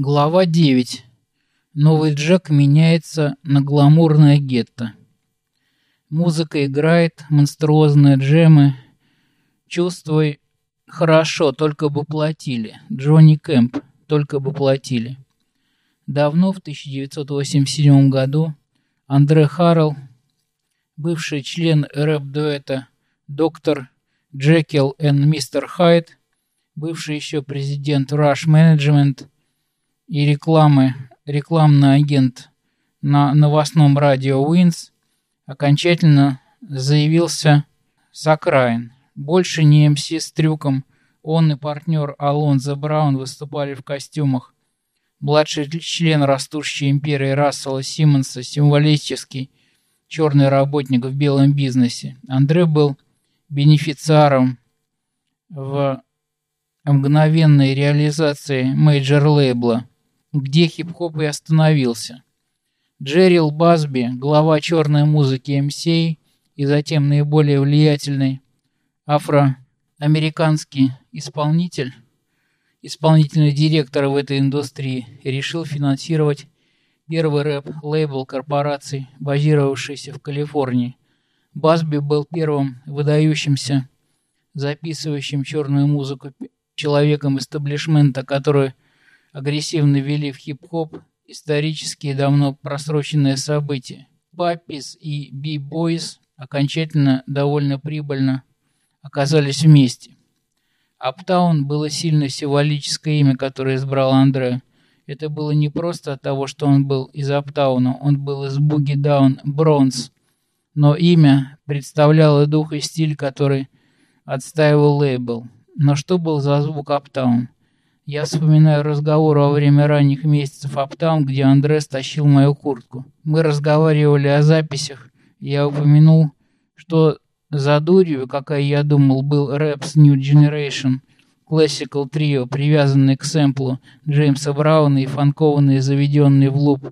Глава 9. Новый Джек меняется на гламурное гетто. Музыка играет, монструозные джемы. Чувствуй хорошо, только бы платили. Джонни Кэмп, только бы платили. Давно, в 1987 году, Андре Харрелл, бывший член рэп-дуэта «Доктор Джекил и Мистер Хайд», бывший еще президент Rush Management – и рекламы, рекламный агент на новостном радио WINS окончательно заявился с окраин. Больше не MC с трюком, он и партнер Алонзо Браун выступали в костюмах. Младший член растущей империи Рассела Симмонса, символический черный работник в белом бизнесе. Андре был бенефициаром в мгновенной реализации мейджор-лейбла где хип-хоп и остановился. Джерил Басби, глава черной музыки MCA и затем наиболее влиятельный афроамериканский исполнитель, исполнительный директор в этой индустрии, решил финансировать первый рэп-лейбл корпораций, базировавшийся в Калифорнии. Басби был первым выдающимся записывающим черную музыку человеком истеблишмента, который агрессивно вели в хип-хоп исторические давно просроченные события. Паппис и Би-Бойс окончательно довольно прибыльно оказались вместе. Аптаун было сильно символическое имя, которое избрал Андре. Это было не просто от того, что он был из Аптауна, он был из Буги Даун Бронз, но имя представляло дух и стиль, который отстаивал лейбл. Но что был за звук Аптаун? Я вспоминаю разговор во время ранних месяцев Аптаун, где Андре стащил мою куртку. Мы разговаривали о записях. Я упомянул, что за дурью, какая я думал, был Raps New Generation Classical Trio, привязанный к сэмплу Джеймса Брауна и фанкованный заведенный в луп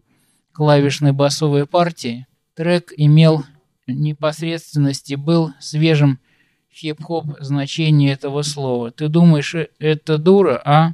клавишной басовой партии. Трек имел непосредственности, был свежим хип-хоп значение этого слова. Ты думаешь, э, это дура, а?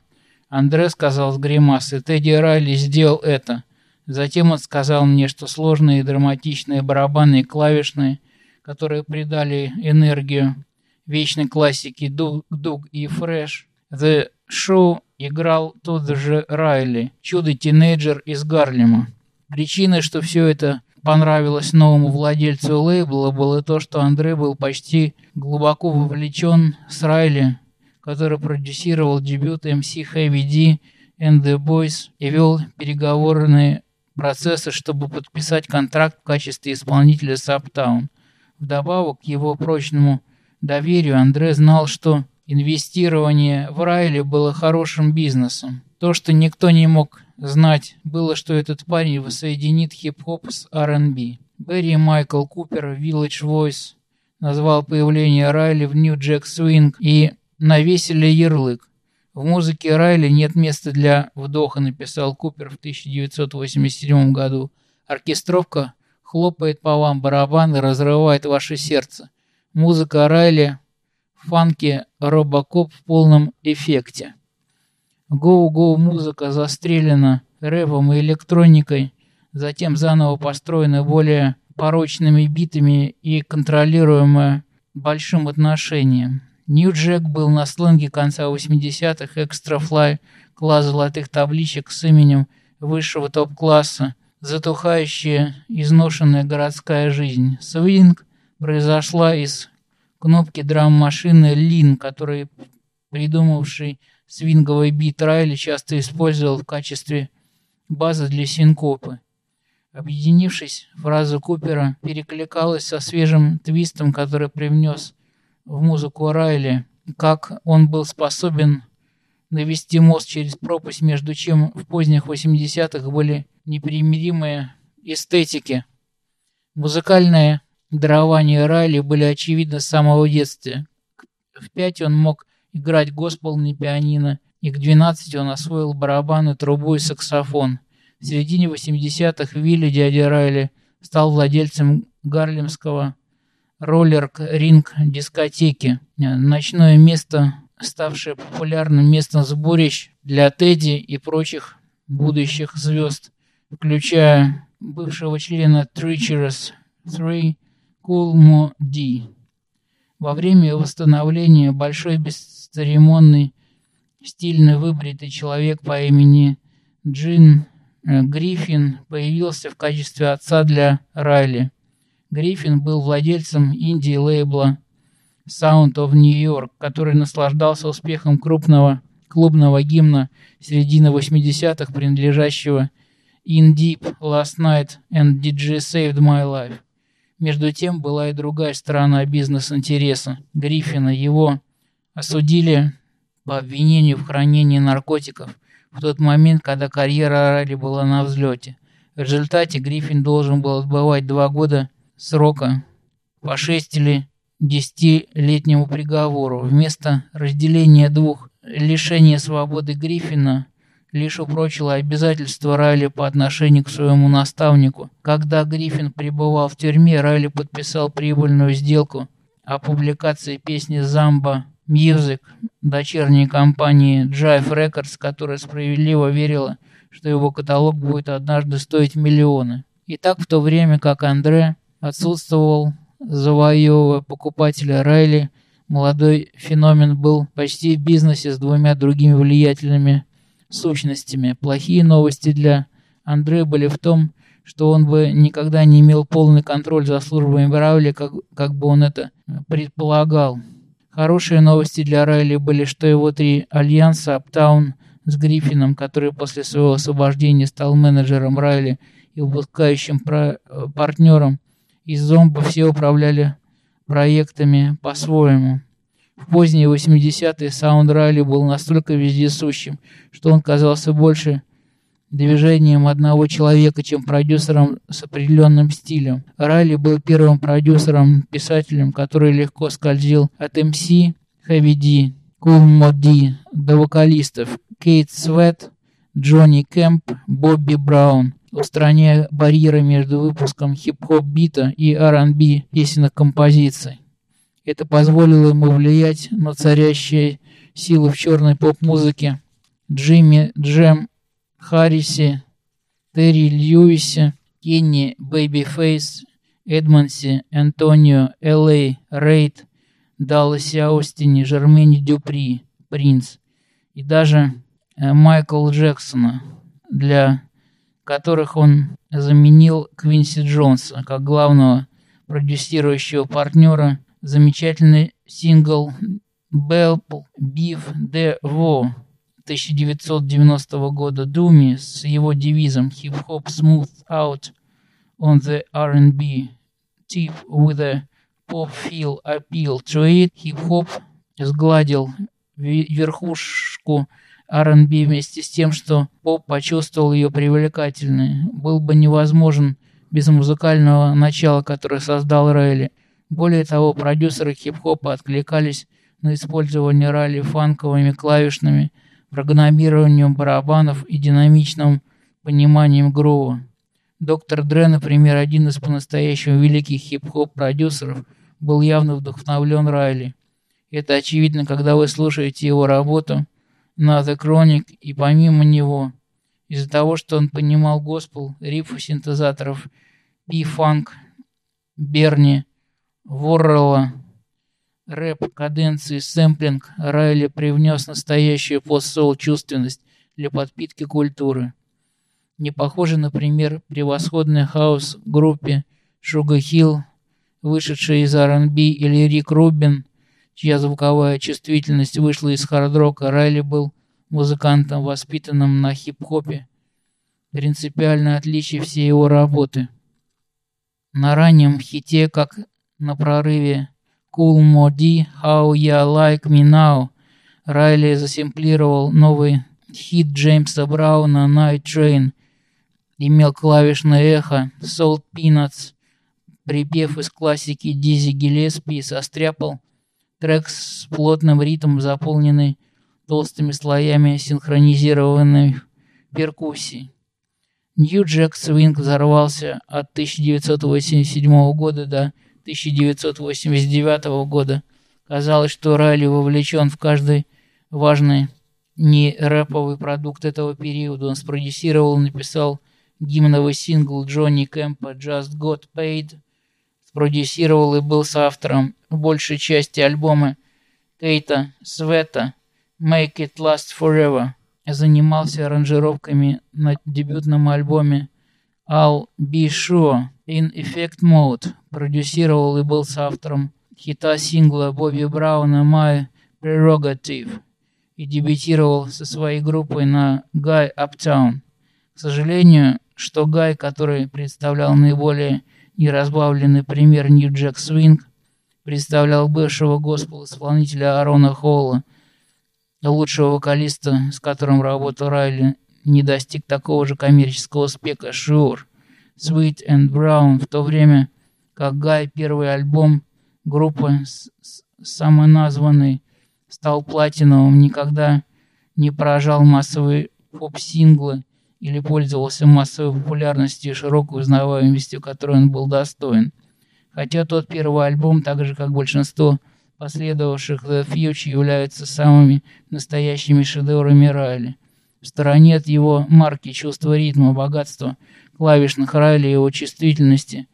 Андре сказал с гримасой, Тедди Райли сделал это. Затем он сказал мне, что сложные и драматичные барабаны и клавишные, которые придали энергию вечной классике Дуг, Дуг и Фрэш. The Show играл тот же Райли, чудо-тинейджер из Гарлема. Причиной, что все это понравилось новому владельцу лейбла, было то, что Андре был почти глубоко вовлечен с Райли который продюсировал дебют MC Heavy D and the Boys и вел переговорные процессы, чтобы подписать контракт в качестве исполнителя с Uptown. Вдобавок к его прочному доверию Андре знал, что инвестирование в Райли было хорошим бизнесом. То, что никто не мог знать, было, что этот парень воссоединит хип-хоп с R&B. Берри Майкл Купер, Village Voice, назвал появление Райли в New Jack Swing и навесили ярлык. В музыке Райли нет места для вдоха, написал Купер в 1987 году. Оркестровка хлопает по вам барабан и разрывает ваше сердце. Музыка Райли в фанке Робокоп в полном эффекте. Гоу-гоу музыка застрелена рэпом и электроникой, затем заново построена более порочными битами и контролируемая большим отношением. Нью-Джек был на сленге конца 80-х экстрафлай, класс золотых табличек с именем высшего топ-класса, затухающая, изношенная городская жизнь. Свинг произошла из кнопки драм-машины Лин, который придумавший свинговый бит Райли часто использовал в качестве базы для синкопы. Объединившись, фраза Купера перекликалась со свежим твистом, который привнес в музыку Райли, как он был способен навести мост через пропасть, между чем в поздних 80-х были непримиримые эстетики. Музыкальные дарования Райли были очевидны с самого детства. В пять он мог играть госпел на пианино, и к 12 он освоил барабаны, трубу и саксофон. В середине 80-х Вилли дядя Райли стал владельцем гарлемского роллер-ринг дискотеки, ночное место, ставшее популярным местом сборищ для Тедди и прочих будущих звезд, включая бывшего члена Treacherous 3 Кулмо Ди. Во время восстановления большой бесцеремонный стильно выбритый человек по имени Джин э, Гриффин появился в качестве отца для Райли. Гриффин был владельцем инди-лейбла Sound of New York, который наслаждался успехом крупного клубного гимна середины 80-х, принадлежащего In Deep, Last Night and DJ Saved My Life. Между тем была и другая сторона бизнес-интереса Гриффина. Его осудили по обвинению в хранении наркотиков в тот момент, когда карьера Райли была на взлете. В результате Гриффин должен был отбывать два года срока по 6 или 10-летнему приговору. Вместо разделения двух лишения свободы Гриффина лишь упрочило обязательства Райли по отношению к своему наставнику. Когда Гриффин пребывал в тюрьме, Райли подписал прибыльную сделку о публикации песни «Замба Music» дочерней компании Jive Records, которая справедливо верила, что его каталог будет однажды стоить миллионы. И так в то время как Андре отсутствовал, завоевывая покупателя Райли, молодой феномен был почти в бизнесе с двумя другими влиятельными сущностями. Плохие новости для Андре были в том, что он бы никогда не имел полный контроль за службами Райли, как, как бы он это предполагал. Хорошие новости для Райли были, что его три альянса Аптаун с Гриффином, который после своего освобождения стал менеджером Райли и выпускающим про партнером из зомба, все управляли проектами по-своему. В поздние 80-е саунд Райли был настолько вездесущим, что он казался больше движением одного человека, чем продюсером с определенным стилем. Райли был первым продюсером-писателем, который легко скользил от MC, Heavy D, Kool Moe Dee до вокалистов Keith Sweat, Джонни Кэмп, Бобби Браун, устраняя барьеры между выпуском хип-хоп бита и R&B песенных композиций. Это позволило ему влиять на царящие силы в черной поп-музыке Джимми Джем Харрисе, Терри Льюисе, Кенни Бэйбифейс, Эдмонсе, Антонио, Л.А., Рейд, Далласе Аустине, Жермени Дюпри, Принц и даже э, Майкл Джексона, для которых он заменил Квинси Джонса как главного продюсирующего партнера. Замечательный сингл «Белп Биф Де Во» 1990 года Думи с его девизом Hip Hop Smooth Out on the R&B Tip with a Pop Feel Appeal to It Hop сгладил верхушку R&B вместе с тем, что поп почувствовал ее привлекательной. Был бы невозможен без музыкального начала, которое создал Райли. Более того, продюсеры хип-хопа откликались на использование Райли фанковыми клавишными программированием барабанов и динамичным пониманием грува. Доктор Дре, например, один из по-настоящему великих хип-хоп продюсеров, был явно вдохновлен Райли. Это очевидно, когда вы слушаете его работу на The Chronic и помимо него, из-за того, что он понимал госпел, рифы синтезаторов, пи-фанк, Берни, Воррелла, рэп, каденции, сэмплинг Райли привнес настоящую постсоул чувственность для подпитки культуры. Не похоже, например, превосходный хаос группе Sugar Hill, вышедшей из R&B, или Рик Рубин, чья звуковая чувствительность вышла из хард-рока. Райли был музыкантом, воспитанным на хип-хопе. Принципиальное отличие всей его работы. На раннем хите, как на прорыве Cool Modi, How Ya Like Me Now. Райли засемплировал новый хит Джеймса Брауна Night Train. Имел клавишное эхо Salt Peanuts. Припев из классики Дизи Гиллеспи состряпал трек с плотным ритмом, заполненный толстыми слоями синхронизированной перкуссии. Нью Джек Свинг взорвался от 1987 года до 1989 года. Казалось, что Райли вовлечен в каждый важный не рэповый продукт этого периода. Он спродюсировал и написал гимновый сингл Джонни Кэмпа «Just Got Paid», спродюсировал и был соавтором большей части альбома Кейта Света «Make It Last Forever». Занимался аранжировками на дебютном альбоме I'll Be Sure in Effect Mode. Продюсировал и был соавтором хита сингла Бобби Брауна «My Prerogative» и дебютировал со своей группой на Guy Uptown. К сожалению, что Гай, который представлял наиболее неразбавленный пример Нью-Джек Свинг, представлял бывшего госпел-исполнителя Арона Холла, лучшего вокалиста, с которым работал Райли, не достиг такого же коммерческого успеха. Sure, Sweet and Brown, в то время как Гай первый альбом группы самоназванный стал платиновым, никогда не поражал массовые поп-синглы или пользовался массовой популярностью и широкой узнаваемостью, которой он был достоин. Хотя тот первый альбом, так же как большинство последовавших The Future, являются самыми настоящими шедеврами Райли. В стороне от его марки чувства ритма, богатства клавишных Райли и его чувствительности,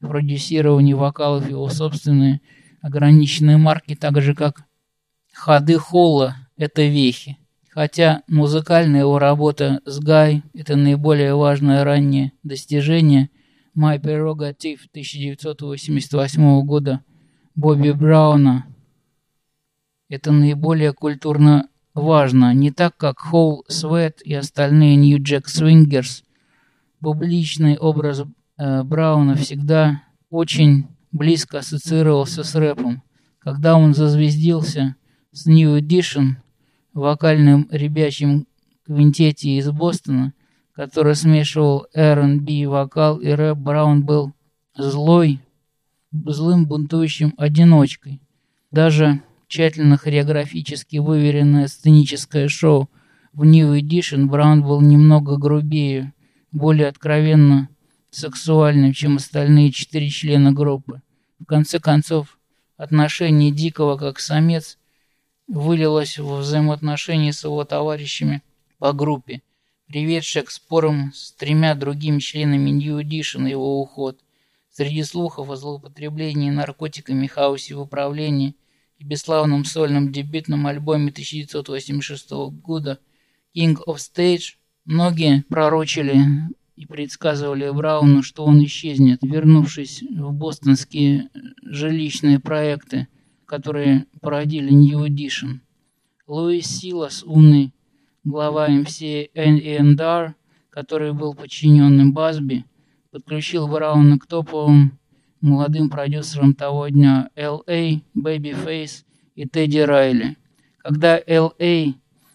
продюсирование вокалов его собственные ограниченные марки, так же как ходы Холла – это вехи. Хотя музыкальная его работа с Гай – это наиболее важное раннее достижение, My Prerogative 1988 года Бобби Брауна – это наиболее культурно важно, не так как Холл, Свет и остальные Jack Swingers. Публичный образ э, Брауна всегда очень близко ассоциировался с рэпом. Когда он зазвездился с New Edition – вокальном ребячем квинтете из Бостона, который смешивал R&B, вокал и рэп, Браун был злой, злым бунтующим одиночкой. Даже тщательно хореографически выверенное сценическое шоу в New Edition Браун был немного грубее, более откровенно сексуальным, чем остальные четыре члена группы. В конце концов, отношение Дикого как самец – вылилось в взаимоотношения с его товарищами по группе, приведшее к спорам с тремя другими членами Edition и его уход. Среди слухов о злоупотреблении наркотиками, хаосе в управлении и бесславном сольном дебютном альбоме 1986 года King of Stage многие пророчили и предсказывали Брауну, что он исчезнет, вернувшись в бостонские жилищные проекты – которые породили New Edition. Луис Силас, умный глава MC N&R, который был подчиненным Басби, подключил Брауна к топовым молодым продюсерам того дня L.A., Babyface и Тедди Райли. Когда L.A.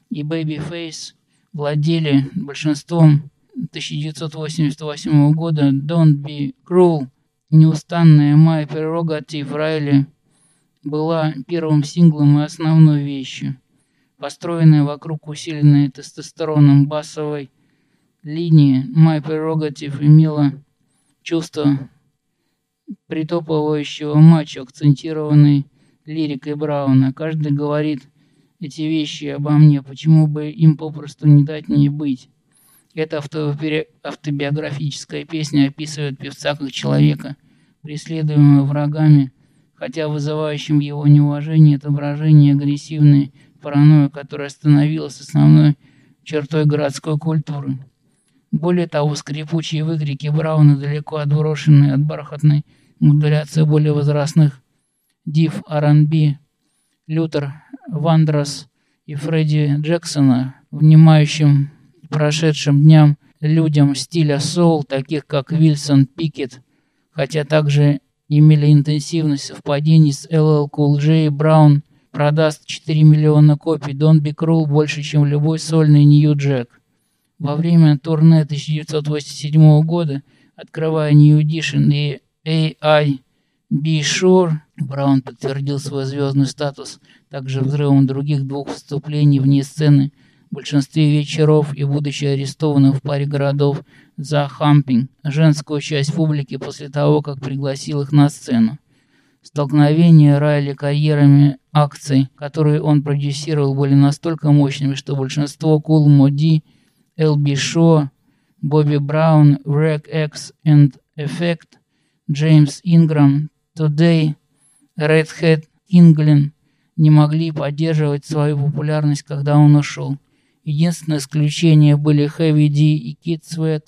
и Babyface владели большинством 1988 года Don't Be Cruel, неустанная My Prerogative Райли – была первым синглом и основной вещью. Построенная вокруг усиленной тестостероном басовой линии, My Prerogative имела чувство притопывающего матча, акцентированной лирикой Брауна. Каждый говорит эти вещи обо мне, почему бы им попросту не дать мне быть. Эта автобиографическая песня описывает певца как человека, преследуемого врагами, хотя вызывающим его неуважение отображение агрессивной паранойи, которая становилась основной чертой городской культуры. Более того, скрипучие выкрики Брауна далеко отброшенные от бархатной модуляции более возрастных див R&B, Лютер Вандрос и Фредди Джексона, внимающим прошедшим дням людям стиля соул, таких как Вильсон Пикет, хотя также имели интенсивность совпадений с LL Cool J Браун продаст 4 миллиона копий Don't Be Cruel больше, чем любой сольный Jack. Во время турне 1987 года, открывая New Edition и AI Be Sure, Браун подтвердил свой звездный статус также взрывом других двух выступлений вне сцены в большинстве вечеров и будучи арестованным в паре городов за хампинг женскую часть публики после того, как пригласил их на сцену. Столкновения Райли карьерами акций, которые он продюсировал, были настолько мощными, что большинство Cool Moody, LB Shaw, Бобби Браун, Reg X and Effect, Джеймс Инграм, Today, Red Hat, Инглин не могли поддерживать свою популярность, когда он ушел. Единственное исключение были Heavy D и Kid Sweat,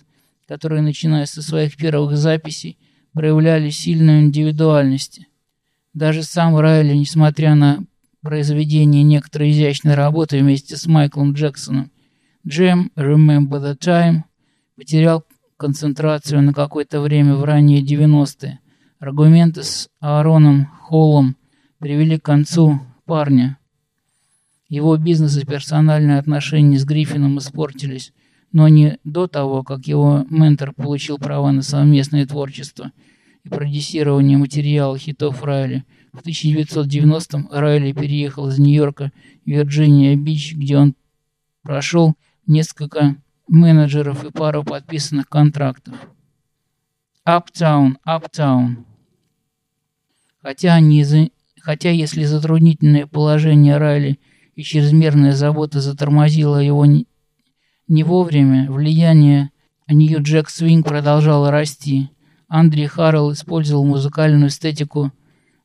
которые, начиная со своих первых записей, проявляли сильную индивидуальность. Даже сам Райли, несмотря на произведение некоторой изящной работы вместе с Майклом Джексоном, Джем Remember the Time потерял концентрацию на какое-то время в ранние 90-е. Аргументы с Аароном Холлом привели к концу парня. Его бизнес и персональные отношения с Гриффином испортились, но не до того, как его ментор получил права на совместное творчество – и продюсирования материала хитов Райли. В 1990-м Райли переехал из Нью-Йорка в Вирджиния-Бич, где он прошел несколько менеджеров и пару подписанных контрактов. Uptown, Uptown. Хотя, за... Хотя если затруднительное положение Райли и чрезмерная забота затормозила его не, не вовремя, влияние Нью-Джек Свинг продолжало расти. Андрей Харрелл использовал музыкальную эстетику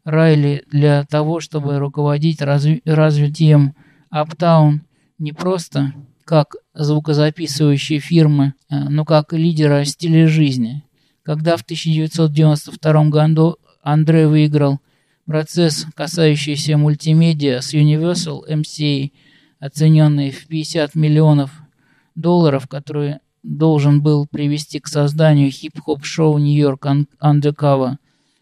Райли для того, чтобы руководить разви развитием Uptown не просто как звукозаписывающей фирмы, э, но как лидера стиля жизни. Когда в 1992 году Андрей выиграл процесс, касающийся мультимедиа с Universal MCA, оцененный в 50 миллионов долларов, которые должен был привести к созданию хип-хоп-шоу «Нью-Йорк Undercover».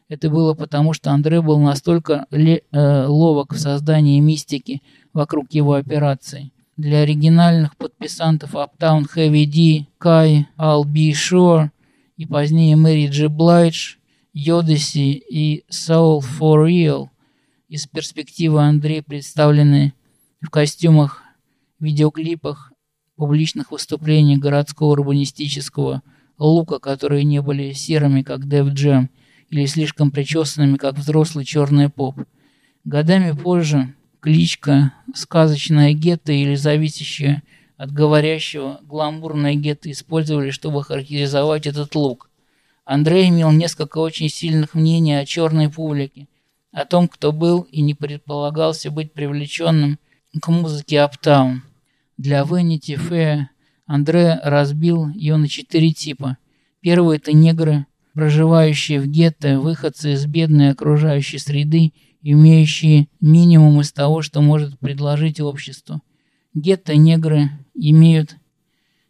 Это было потому, что Андре был настолько э, ловок в создании мистики вокруг его операции. Для оригинальных подписантов Uptown Heavy D, Kai, Al B. Shore и позднее Мэри Джи Блайдж, Йодеси и Soul for Real из перспективы Андрея представлены в костюмах, видеоклипах публичных выступлений городского урбанистического лука, которые не были серыми, как Дэв Джем, или слишком причесанными, как взрослый черный поп. Годами позже кличка «сказочная гетто» или зависящая от говорящего гламурное гетто использовали, чтобы характеризовать этот лук. Андрей имел несколько очень сильных мнений о черной публике, о том, кто был и не предполагался быть привлеченным к музыке Аптаун. Для Vanity Fair Андре разбил ее на четыре типа. Первый – это негры, проживающие в гетто, выходцы из бедной окружающей среды, имеющие минимум из того, что может предложить обществу. Гетто-негры имеют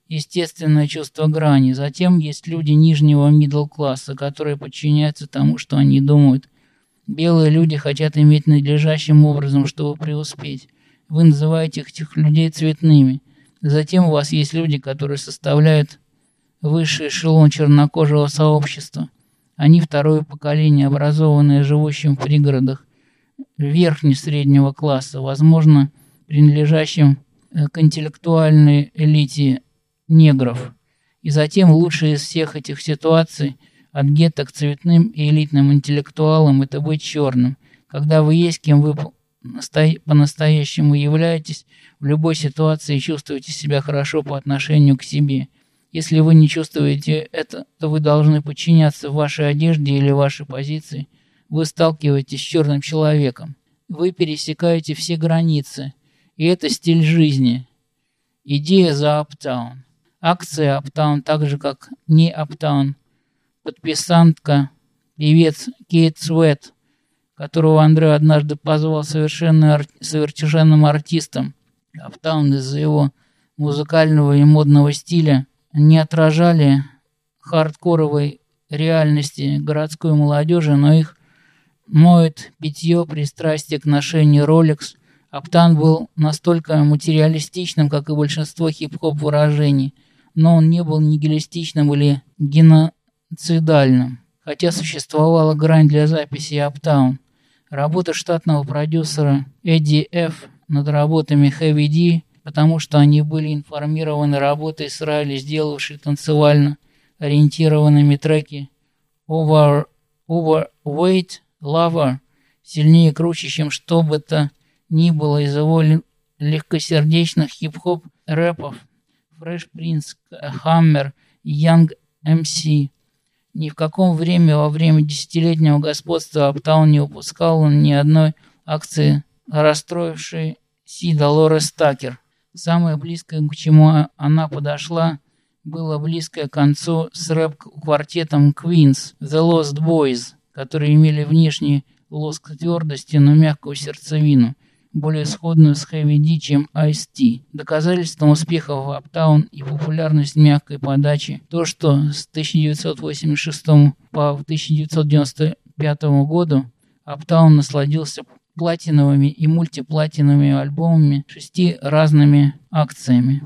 естественное чувство грани. Затем есть люди нижнего middle класса, которые подчиняются тому, что они думают. Белые люди хотят иметь надлежащим образом, чтобы преуспеть. Вы называете этих людей цветными. Затем у вас есть люди, которые составляют высший эшелон чернокожего сообщества. Они второе поколение, образованное живущим в пригородах, верхне среднего класса, возможно, принадлежащим э, к интеллектуальной элите негров. И затем лучшее из всех этих ситуаций от гетто к цветным и элитным интеллектуалам это быть черным, когда вы есть кем вы по-настоящему являетесь в любой ситуации чувствуете себя хорошо по отношению к себе. Если вы не чувствуете это, то вы должны подчиняться вашей одежде или вашей позиции. Вы сталкиваетесь с черным человеком. Вы пересекаете все границы. И это стиль жизни. Идея за Аптаун. Акция Аптаун, так же как не Аптаун. Подписантка, певец Кейт Свет – которого Андре однажды позвал совершенно ар... совершенным артистом. Аптаун из-за его музыкального и модного стиля не отражали хардкоровой реальности городской молодежи, но их моет питье, пристрастие к ношению Rolex. Аптан был настолько материалистичным, как и большинство хип-хоп выражений, но он не был нигилистичным или геноцидальным, хотя существовала грань для записи Аптаун. Работа штатного продюсера Эдди Ф. над работами Heavy D, потому что они были информированы работой с Райли, сделавшей танцевально ориентированными треки Over, Overweight Lover сильнее и круче, чем что бы то ни было из его легкосердечных хип-хоп рэпов. Fresh Prince, Хаммер, Young MC. Ни в каком время во время десятилетнего господства Аптаун не упускал ни одной акции, расстроившей Си Долорес Такер. Самое близкое, к чему она подошла, было близкое к концу с рэп-квартетом Queens, The Lost Boys, которые имели внешний лоск твердости, но мягкую сердцевину – более сходную с D, чем Ice-T. Доказательством успеха в Uptown и популярность мягкой подачи то, что с 1986 по 1995 году Uptown насладился платиновыми и мультиплатиновыми альбомами шести разными акциями.